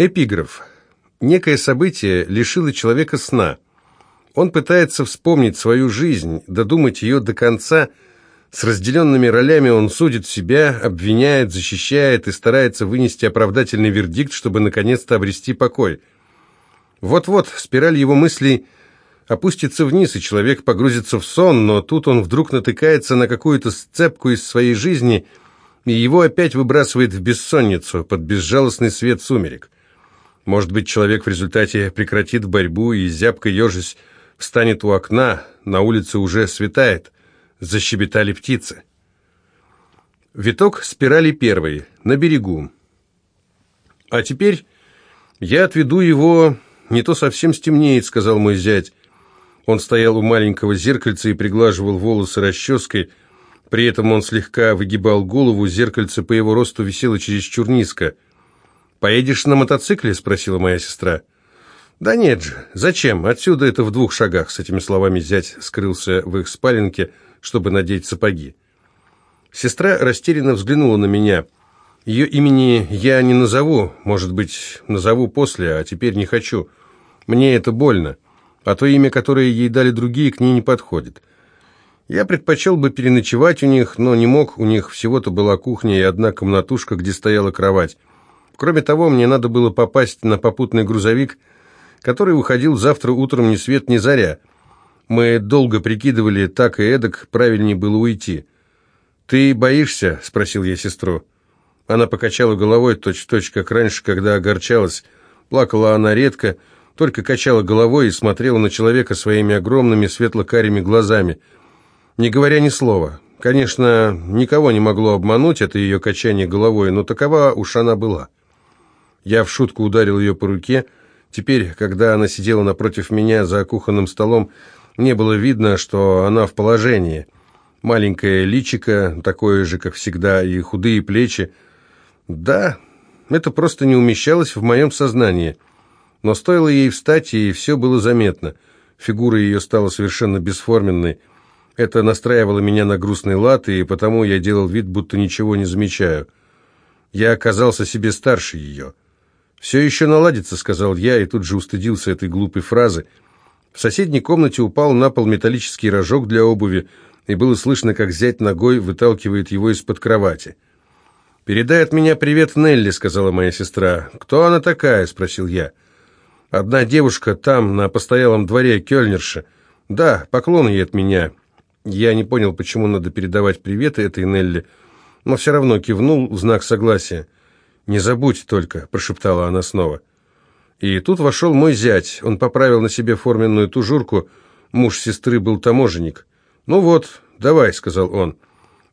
Эпиграф. Некое событие лишило человека сна. Он пытается вспомнить свою жизнь, додумать ее до конца. С разделенными ролями он судит себя, обвиняет, защищает и старается вынести оправдательный вердикт, чтобы наконец-то обрести покой. Вот-вот спираль его мыслей опустится вниз, и человек погрузится в сон, но тут он вдруг натыкается на какую-то сцепку из своей жизни, и его опять выбрасывает в бессонницу под безжалостный свет сумерек. Может быть, человек в результате прекратит борьбу и, зябко ежись, встанет у окна, на улице уже светает, защебетали птицы. Виток спирали первый, на берегу. А теперь я отведу его, не то совсем стемнеет, сказал мой зять. Он стоял у маленького зеркальца и приглаживал волосы расческой, при этом он слегка выгибал голову, зеркальце по его росту висело чересчур низко – «Поедешь на мотоцикле?» – спросила моя сестра. «Да нет же, зачем? Отсюда это в двух шагах». С этими словами зять скрылся в их спаленке, чтобы надеть сапоги. Сестра растерянно взглянула на меня. Ее имени я не назову, может быть, назову после, а теперь не хочу. Мне это больно, а то имя, которое ей дали другие, к ней не подходит. Я предпочел бы переночевать у них, но не мог, у них всего-то была кухня и одна комнатушка, где стояла кровать. Кроме того, мне надо было попасть на попутный грузовик, который уходил завтра утром ни свет ни заря. Мы долго прикидывали, так и эдак правильнее было уйти. «Ты боишься?» – спросил я сестру. Она покачала головой точь-в-точь, -точь, как раньше, когда огорчалась. Плакала она редко, только качала головой и смотрела на человека своими огромными светло-карими глазами, не говоря ни слова. Конечно, никого не могло обмануть это ее качание головой, но такова уж она была. Я в шутку ударил ее по руке. Теперь, когда она сидела напротив меня за кухонным столом, не было видно, что она в положении. Маленькое личико, такое же, как всегда, и худые плечи. Да, это просто не умещалось в моем сознании. Но стоило ей встать, и все было заметно. Фигура ее стала совершенно бесформенной. Это настраивало меня на грустный лад, и потому я делал вид, будто ничего не замечаю. Я оказался себе старше ее. «Все еще наладится», — сказал я, и тут же устыдился этой глупой фразы. В соседней комнате упал на пол металлический рожок для обуви, и было слышно, как зять ногой выталкивает его из-под кровати. «Передай от меня привет Нелли», — сказала моя сестра. «Кто она такая?» — спросил я. «Одна девушка там, на постоялом дворе, кёльнерша. Да, поклон ей от меня». Я не понял, почему надо передавать приветы этой Нелли, но все равно кивнул в знак согласия. «Не забудь только», — прошептала она снова. И тут вошел мой зять. Он поправил на себе форменную тужурку. Муж сестры был таможенник. «Ну вот, давай», — сказал он.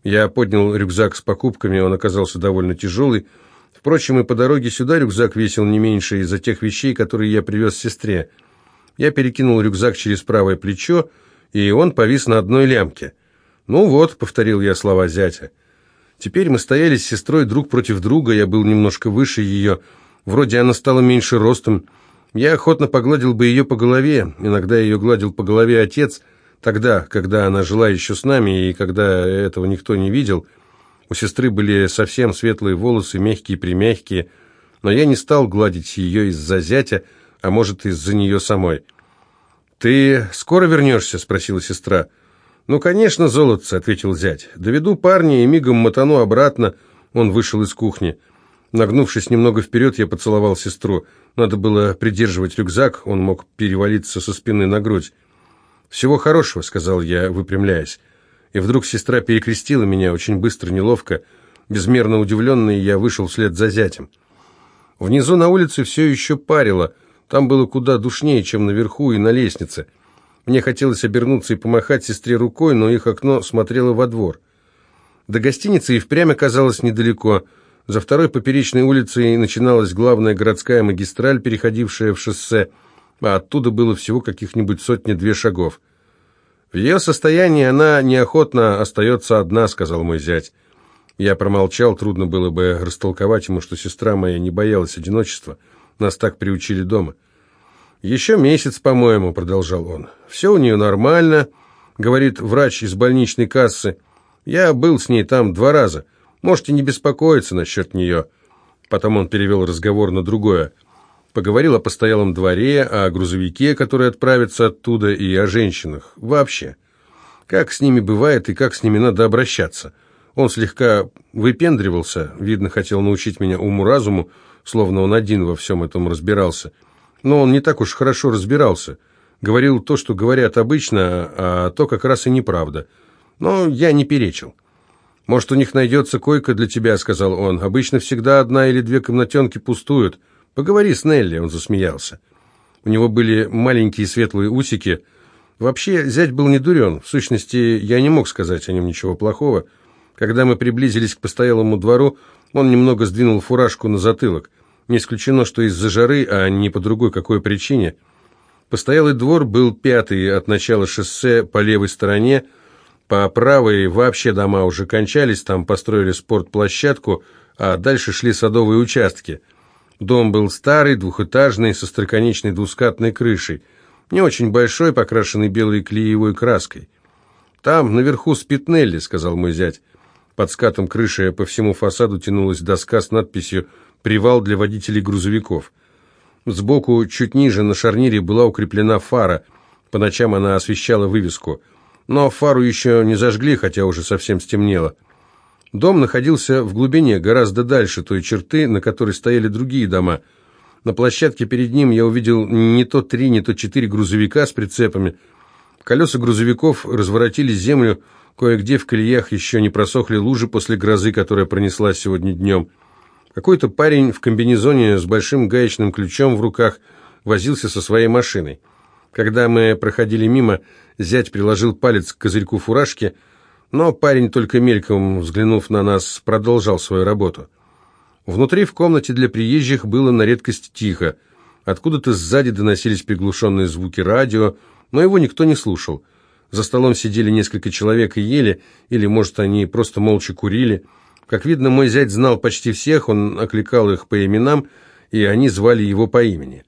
Я поднял рюкзак с покупками, он оказался довольно тяжелый. Впрочем, и по дороге сюда рюкзак весил не меньше из-за тех вещей, которые я привез сестре. Я перекинул рюкзак через правое плечо, и он повис на одной лямке. «Ну вот», — повторил я слова зятя, — Теперь мы стояли с сестрой друг против друга, я был немножко выше ее, вроде она стала меньше ростом. Я охотно погладил бы ее по голове, иногда ее гладил по голове отец, тогда, когда она жила еще с нами и когда этого никто не видел. У сестры были совсем светлые волосы, мягкие-примягкие, но я не стал гладить ее из-за зятя, а может, из-за нее самой. «Ты скоро вернешься?» — спросила сестра. «Ну, конечно, золотце», — ответил зять. «Доведу парня и мигом мотану обратно». Он вышел из кухни. Нагнувшись немного вперед, я поцеловал сестру. Надо было придерживать рюкзак, он мог перевалиться со спины на грудь. «Всего хорошего», — сказал я, выпрямляясь. И вдруг сестра перекрестила меня очень быстро, неловко. Безмерно удивленный, я вышел вслед за зятем. Внизу на улице все еще парило. Там было куда душнее, чем наверху и на лестнице. Мне хотелось обернуться и помахать сестре рукой, но их окно смотрело во двор. До гостиницы и впрямь оказалось недалеко. За второй поперечной улицей начиналась главная городская магистраль, переходившая в шоссе, а оттуда было всего каких-нибудь сотни-две шагов. «В ее состоянии она неохотно остается одна», — сказал мой зять. Я промолчал, трудно было бы растолковать ему, что сестра моя не боялась одиночества. Нас так приучили дома. «Еще месяц, по-моему», — продолжал он. «Все у нее нормально», — говорит врач из больничной кассы. «Я был с ней там два раза. Можете не беспокоиться насчет нее». Потом он перевел разговор на другое. Поговорил о постоялом дворе, о грузовике, который отправится оттуда, и о женщинах. Вообще. Как с ними бывает и как с ними надо обращаться. Он слегка выпендривался, видно, хотел научить меня уму-разуму, словно он один во всем этом разбирался. Но он не так уж хорошо разбирался. Говорил то, что говорят обычно, а то как раз и неправда. Но я не перечил. «Может, у них найдется койка для тебя», — сказал он. «Обычно всегда одна или две комнатенки пустуют». «Поговори с Нелли», — он засмеялся. У него были маленькие светлые усики. Вообще, зять был не дурен. В сущности, я не мог сказать о нем ничего плохого. Когда мы приблизились к постоялому двору, он немного сдвинул фуражку на затылок. Не исключено, что из-за жары, а не по другой какой причине. Постоялый двор был пятый от начала шоссе по левой стороне. По правой вообще дома уже кончались, там построили спортплощадку, а дальше шли садовые участки – Дом был старый, двухэтажный, со строконечной двускатной крышей, не очень большой, покрашенный белой клеевой краской. «Там, наверху, спит Нелли», — сказал мой зять. Под скатом крыши по всему фасаду тянулась доска с надписью «Привал для водителей грузовиков». Сбоку, чуть ниже, на шарнире была укреплена фара. По ночам она освещала вывеску. Но фару еще не зажгли, хотя уже совсем стемнело. Дом находился в глубине, гораздо дальше той черты, на которой стояли другие дома. На площадке перед ним я увидел не то три, не то четыре грузовика с прицепами. Колеса грузовиков разворотили землю, кое-где в колеях еще не просохли лужи после грозы, которая пронеслась сегодня днем. Какой-то парень в комбинезоне с большим гаечным ключом в руках возился со своей машиной. Когда мы проходили мимо, зять приложил палец к козырьку фуражки – но парень, только мельком взглянув на нас, продолжал свою работу. Внутри в комнате для приезжих было на редкость тихо. Откуда-то сзади доносились приглушенные звуки радио, но его никто не слушал. За столом сидели несколько человек и ели, или, может, они просто молча курили. Как видно, мой зять знал почти всех, он окликал их по именам, и они звали его по имени.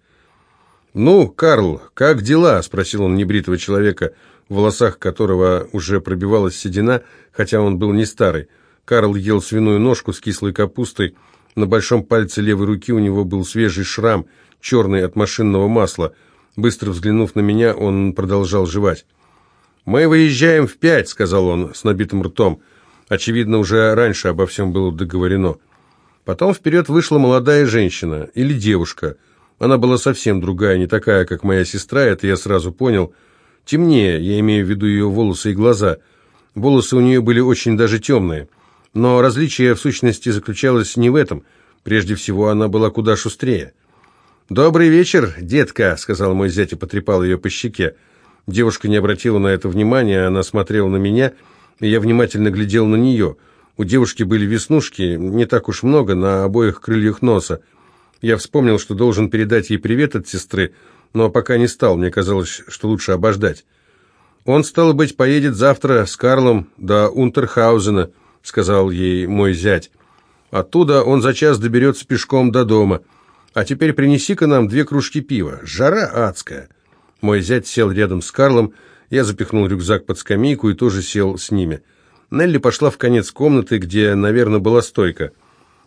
«Ну, Карл, как дела?» – спросил он небритого человека – в волосах которого уже пробивалась седина, хотя он был не старый. Карл ел свиную ножку с кислой капустой. На большом пальце левой руки у него был свежий шрам, черный от машинного масла. Быстро взглянув на меня, он продолжал жевать. «Мы выезжаем в пять», — сказал он с набитым ртом. Очевидно, уже раньше обо всем было договорено. Потом вперед вышла молодая женщина или девушка. Она была совсем другая, не такая, как моя сестра, это я сразу понял — Темнее, я имею в виду ее волосы и глаза. Волосы у нее были очень даже темные. Но различие в сущности заключалось не в этом. Прежде всего, она была куда шустрее. «Добрый вечер, детка», — сказал мой зять и потрепал ее по щеке. Девушка не обратила на это внимания, она смотрела на меня, я внимательно глядел на нее. У девушки были веснушки, не так уж много, на обоих крыльях носа. Я вспомнил, что должен передать ей привет от сестры, но пока не стал, мне казалось, что лучше обождать. «Он, стало быть, поедет завтра с Карлом до Унтерхаузена», — сказал ей мой зять. «Оттуда он за час доберется пешком до дома. А теперь принеси-ка нам две кружки пива. Жара адская». Мой зять сел рядом с Карлом, я запихнул рюкзак под скамейку и тоже сел с ними. Нелли пошла в конец комнаты, где, наверное, была стойка.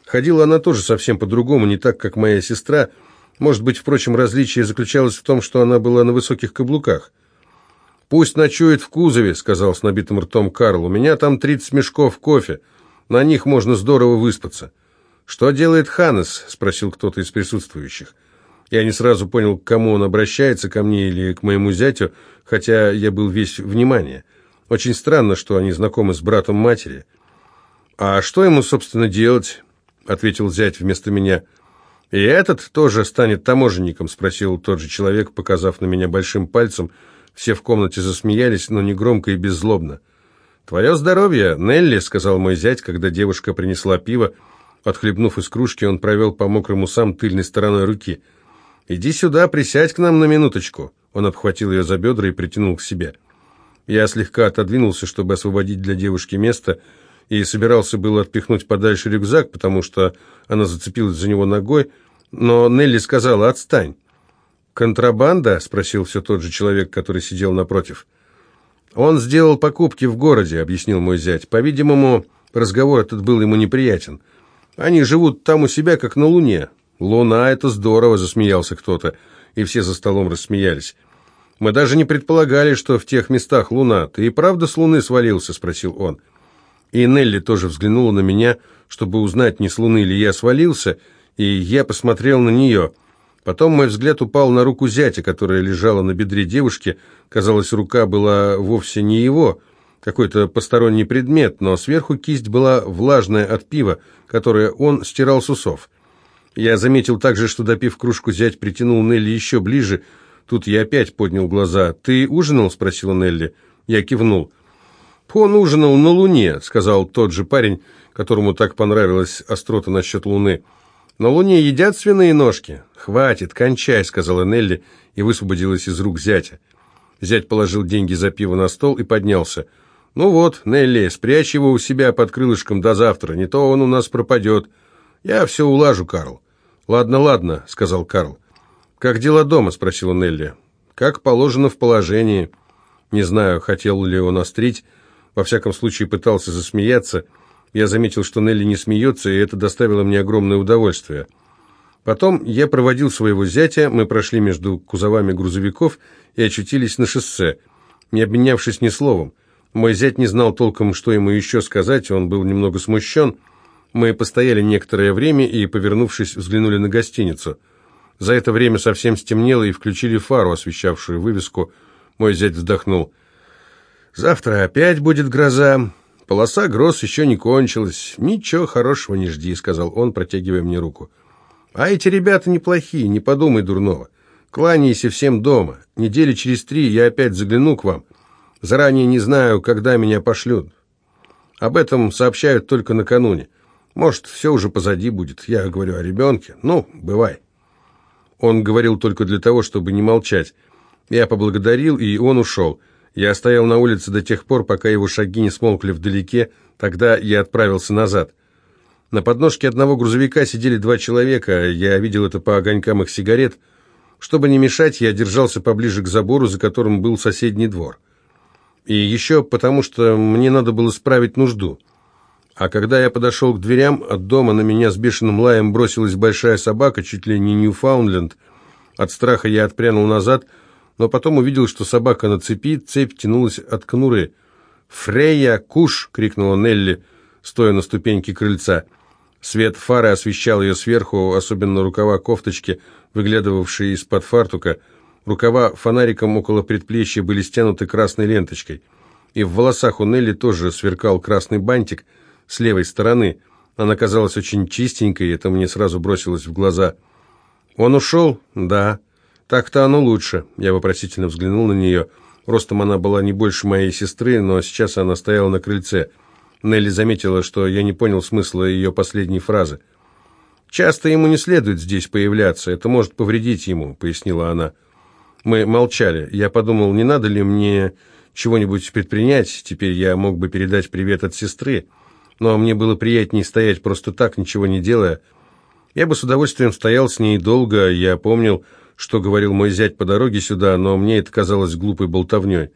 Ходила она тоже совсем по-другому, не так, как моя сестра — может быть, впрочем, различие заключалось в том, что она была на высоких каблуках. «Пусть ночует в кузове», — сказал с набитым ртом Карл. «У меня там тридцать мешков кофе. На них можно здорово выспаться». «Что делает Ханнес?» — спросил кто-то из присутствующих. Я не сразу понял, к кому он обращается, ко мне или к моему зятю, хотя я был весь внимание. Очень странно, что они знакомы с братом матери. «А что ему, собственно, делать?» — ответил зять вместо меня. «И этот тоже станет таможенником?» – спросил тот же человек, показав на меня большим пальцем. Все в комнате засмеялись, но не громко и беззлобно. «Твое здоровье, Нелли!» – сказал мой зять, когда девушка принесла пиво. Отхлебнув из кружки, он провел по мокрым усам тыльной стороной руки. «Иди сюда, присядь к нам на минуточку!» Он обхватил ее за бедра и притянул к себе. Я слегка отодвинулся, чтобы освободить для девушки место, и собирался было отпихнуть подальше рюкзак, потому что она зацепилась за него ногой, но Нелли сказала «отстань». «Контрабанда?» – спросил все тот же человек, который сидел напротив. «Он сделал покупки в городе», – объяснил мой зять. «По-видимому, разговор этот был ему неприятен. Они живут там у себя, как на Луне. «Луна — это здорово!» — засмеялся кто-то, и все за столом рассмеялись. «Мы даже не предполагали, что в тех местах луна. Ты и правда с луны свалился?» — спросил он. И Нелли тоже взглянула на меня, чтобы узнать, не с луны ли я свалился, и я посмотрел на нее. Потом мой взгляд упал на руку зятя, которая лежала на бедре девушки. Казалось, рука была вовсе не его, какой-то посторонний предмет, но сверху кисть была влажная от пива, которое он стирал с усов. Я заметил также, что, допив кружку, зять притянул Нелли еще ближе. Тут я опять поднял глаза. «Ты ужинал?» — спросила Нелли. Я кивнул. «Он ужинал на Луне», — сказал тот же парень, которому так понравилась острота насчет Луны. «На Луне едят свиные ножки?» «Хватит, кончай», — сказала Нелли и высвободилась из рук зятя. Зять положил деньги за пиво на стол и поднялся. «Ну вот, Нелли, спрячь его у себя под крылышком до завтра, не то он у нас пропадет. Я все улажу, Карл». «Ладно, ладно», — сказал Карл. «Как дела дома?» — спросила Нелли. «Как положено в положении». Не знаю, хотел ли он острить, во всяком случае пытался засмеяться. Я заметил, что Нелли не смеется, и это доставило мне огромное удовольствие. Потом я проводил своего зятя, мы прошли между кузовами грузовиков и очутились на шоссе, не обменявшись ни словом. Мой зять не знал толком, что ему еще сказать, он был немного смущен. Мы постояли некоторое время и, повернувшись, взглянули на гостиницу. За это время совсем стемнело и включили фару, освещавшую вывеску. Мой зять вздохнул. «Завтра опять будет гроза. Полоса гроз еще не кончилась. Ничего хорошего не жди», — сказал он, протягивая мне руку. «А эти ребята неплохие, не подумай дурного. Кланяйся всем дома. Недели через три я опять загляну к вам. Заранее не знаю, когда меня пошлют. Об этом сообщают только накануне. Может, все уже позади будет. Я говорю о ребенке. Ну, бывай». Он говорил только для того, чтобы не молчать. Я поблагодарил, и он ушел. Я стоял на улице до тех пор, пока его шаги не смолкли вдалеке, тогда я отправился назад. На подножке одного грузовика сидели два человека, я видел это по огонькам их сигарет. Чтобы не мешать, я держался поближе к забору, за которым был соседний двор. И еще потому, что мне надо было справить нужду. А когда я подошел к дверям, от дома на меня с бешеным лаем бросилась большая собака, чуть ли не Ньюфаундленд. От страха я отпрянул назад — но потом увидел, что собака на цепи, цепь тянулась от конуры. «Фрейя, куш!» — крикнула Нелли, стоя на ступеньке крыльца. Свет фары освещал ее сверху, особенно рукава кофточки, выглядывавшие из-под фартука. Рукава фонариком около предплечья были стянуты красной ленточкой. И в волосах у Нелли тоже сверкал красный бантик с левой стороны. Она казалась очень чистенькой, и это мне сразу бросилось в глаза. «Он ушел?» «Да». «Так-то оно лучше», — я вопросительно взглянул на нее. Ростом она была не больше моей сестры, но сейчас она стояла на крыльце. Нелли заметила, что я не понял смысла ее последней фразы. «Часто ему не следует здесь появляться, это может повредить ему», — пояснила она. Мы молчали. Я подумал, не надо ли мне чего-нибудь предпринять, теперь я мог бы передать привет от сестры, но мне было приятнее стоять просто так, ничего не делая. Я бы с удовольствием стоял с ней долго, я помнил, что говорил мой зять по дороге сюда, но мне это казалось глупой болтовней.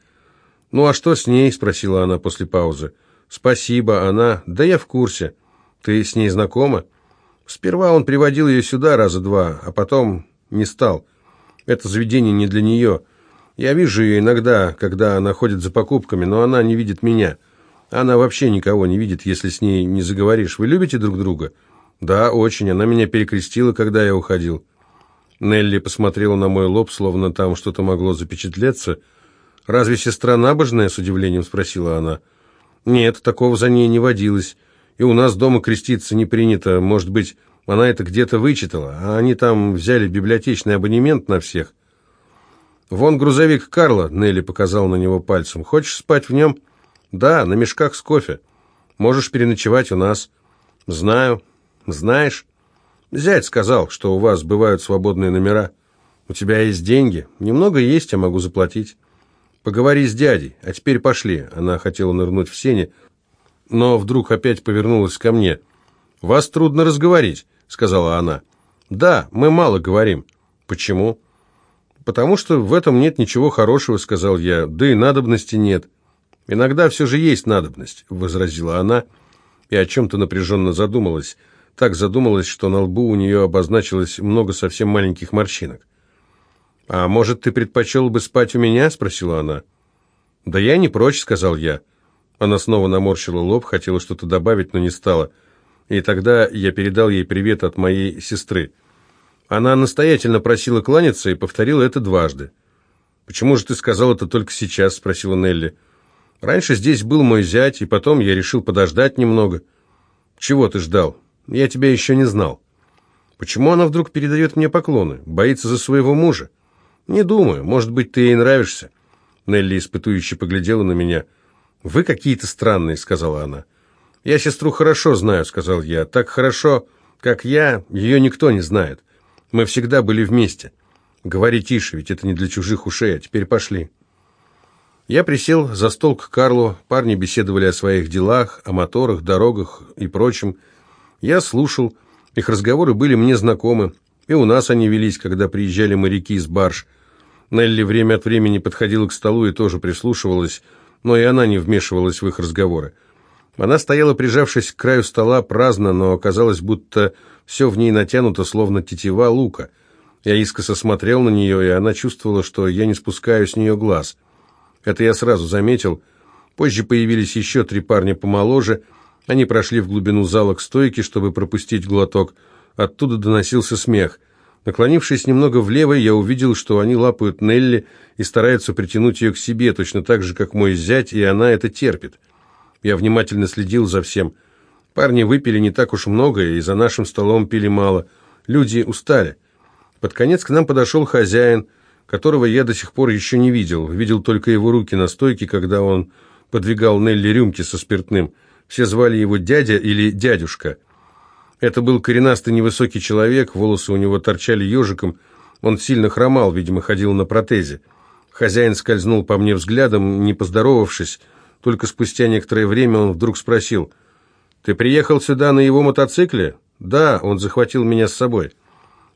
«Ну а что с ней?» – спросила она после паузы. «Спасибо, она...» «Да я в курсе. Ты с ней знакома?» «Сперва он приводил ее сюда раза два, а потом не стал. Это заведение не для нее. Я вижу ее иногда, когда она ходит за покупками, но она не видит меня. Она вообще никого не видит, если с ней не заговоришь. Вы любите друг друга?» «Да, очень. Она меня перекрестила, когда я уходил». Нелли посмотрела на мой лоб, словно там что-то могло запечатлеться. «Разве сестра набожная?» — с удивлением спросила она. «Нет, такого за ней не водилось. И у нас дома креститься не принято. Может быть, она это где-то вычитала, а они там взяли библиотечный абонемент на всех». «Вон грузовик Карла», — Нелли показал на него пальцем. «Хочешь спать в нем?» «Да, на мешках с кофе. Можешь переночевать у нас». «Знаю. Знаешь?» Зять сказал, что у вас бывают свободные номера. У тебя есть деньги? Немного есть, я могу заплатить. Поговори с дядей, а теперь пошли. Она хотела нырнуть в сене, но вдруг опять повернулась ко мне. Вас трудно разговорить, сказала она. Да, мы мало говорим. Почему? Потому что в этом нет ничего хорошего, сказал я. Да и надобности нет. Иногда все же есть надобность, возразила она и о чем-то напряженно задумалась. так задумалась, что на лбу у нее обозначилось много совсем маленьких морщинок. «А может, ты предпочел бы спать у меня?» — спросила она. «Да я не прочь», — сказал я. Она снова наморщила лоб, хотела что-то добавить, но не стала. И тогда я передал ей привет от моей сестры. Она настоятельно просила кланяться и повторила это дважды. «Почему же ты сказал это только сейчас?» — спросила Нелли. «Раньше здесь был мой зять, и потом я решил подождать немного». «Чего ты ждал? Я тебя еще не знал». «Почему она вдруг передает мне поклоны? Боится за своего мужа?» «Не думаю. Может быть, ты ей нравишься?» Нелли испытующе поглядела на меня. «Вы какие-то странные», — сказала она. «Я сестру хорошо знаю», — сказал я. «Так хорошо, как я, ее никто не знает. Мы всегда были вместе. Говори тише, ведь это не для чужих ушей, а теперь пошли». Я присел за стол к Карлу, парни беседовали о своих делах, о моторах, дорогах и прочем. Я слушал, их разговоры были мне знакомы, и у нас они велись, когда приезжали моряки из барж. Нелли время от времени подходила к столу и тоже прислушивалась, но и она не вмешивалась в их разговоры. Она стояла, прижавшись к краю стола, праздно, но оказалось, будто все в ней натянуто, словно тетива лука. Я искоса смотрел на нее, и она чувствовала, что я не спускаю с нее глаз. Это я сразу заметил. Позже появились еще три парня помоложе. Они прошли в глубину зала к стойке, чтобы пропустить глоток. Оттуда доносился смех. Наклонившись немного влево, я увидел, что они лапают Нелли и стараются притянуть ее к себе, точно так же, как мой зять, и она это терпит. Я внимательно следил за всем. Парни выпили не так уж много, и за нашим столом пили мало. Люди устали. Под конец к нам подошел хозяин, которого я до сих пор еще не видел. Видел только его руки на стойке, когда он подвигал Нелли рюмки со спиртным. Все звали его дядя или дядюшка. Это был коренастый невысокий человек, волосы у него торчали ежиком, он сильно хромал, видимо, ходил на протезе. Хозяин скользнул по мне взглядом, не поздоровавшись. Только спустя некоторое время он вдруг спросил, «Ты приехал сюда на его мотоцикле?» «Да, он захватил меня с собой».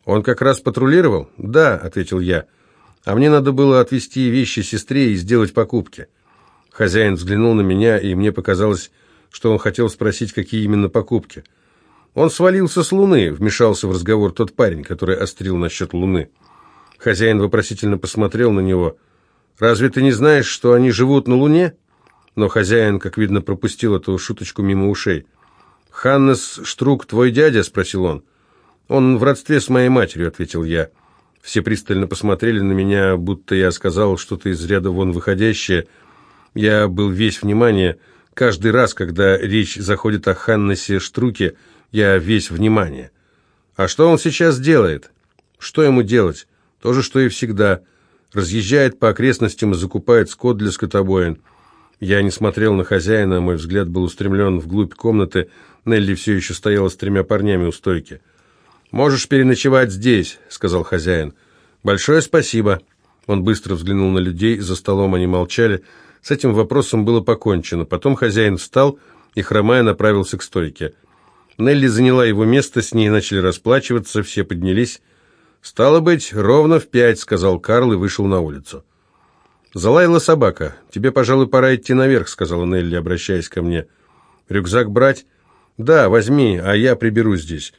«Он как раз патрулировал?» «Да», — ответил я. «А мне надо было отвезти вещи сестре и сделать покупки». Хозяин взглянул на меня, и мне показалось, что он хотел спросить, какие именно покупки. «Он свалился с Луны», — вмешался в разговор тот парень, который острил насчет Луны. Хозяин вопросительно посмотрел на него. «Разве ты не знаешь, что они живут на Луне?» Но хозяин, как видно, пропустил эту шуточку мимо ушей. «Ханнес Штрук твой дядя?» — спросил он. «Он в родстве с моей матерью», — ответил я. Все пристально посмотрели на меня, будто я сказал что-то из ряда вон выходящее. Я был весь внимание. Каждый раз, когда речь заходит о Ханнесе Штруке, я весь внимание. А что он сейчас делает? Что ему делать? То же, что и всегда. Разъезжает по окрестностям и закупает скот для скотобоин. Я не смотрел на хозяина, мой взгляд был устремлен вглубь комнаты. Нелли все еще стояла с тремя парнями у стойки. «Можешь переночевать здесь», — сказал хозяин. «Большое спасибо». Он быстро взглянул на людей, за столом они молчали. С этим вопросом было покончено. Потом хозяин встал и, хромая, направился к стойке. Нелли заняла его место, с ней начали расплачиваться, все поднялись. «Стало быть, ровно в пять», — сказал Карл и вышел на улицу. «Залаяла собака. Тебе, пожалуй, пора идти наверх», — сказала Нелли, обращаясь ко мне. «Рюкзак брать?» «Да, возьми, а я приберу здесь».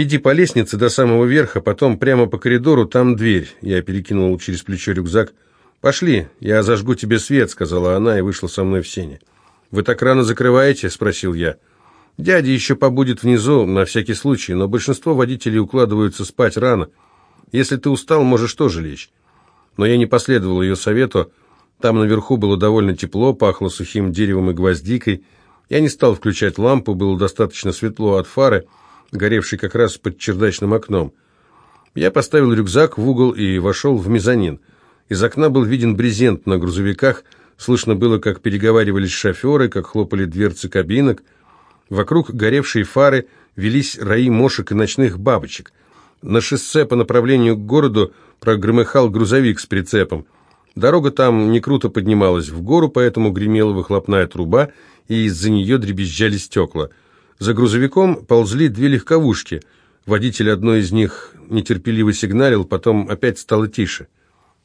«Иди по лестнице до самого верха, потом прямо по коридору, там дверь». Я перекинул через плечо рюкзак. «Пошли, я зажгу тебе свет», — сказала она и вышла со мной в сене. «Вы так рано закрываете?» — спросил я. Дядя еще побудет внизу, на всякий случай, но большинство водителей укладываются спать рано. Если ты устал, можешь тоже лечь. Но я не последовал ее совету. Там наверху было довольно тепло, пахло сухим деревом и гвоздикой. Я не стал включать лампу, было достаточно светло от фары, горевшей как раз под чердачным окном. Я поставил рюкзак в угол и вошел в мезонин. Из окна был виден брезент на грузовиках, слышно было, как переговаривались шоферы, как хлопали дверцы кабинок – Вокруг горевшей фары велись раи мошек и ночных бабочек. На шоссе по направлению к городу прогромыхал грузовик с прицепом. Дорога там не круто поднималась в гору, поэтому гремела выхлопная труба, и из-за нее дребезжали стекла. За грузовиком ползли две легковушки. Водитель одной из них нетерпеливо сигналил, потом опять стало тише.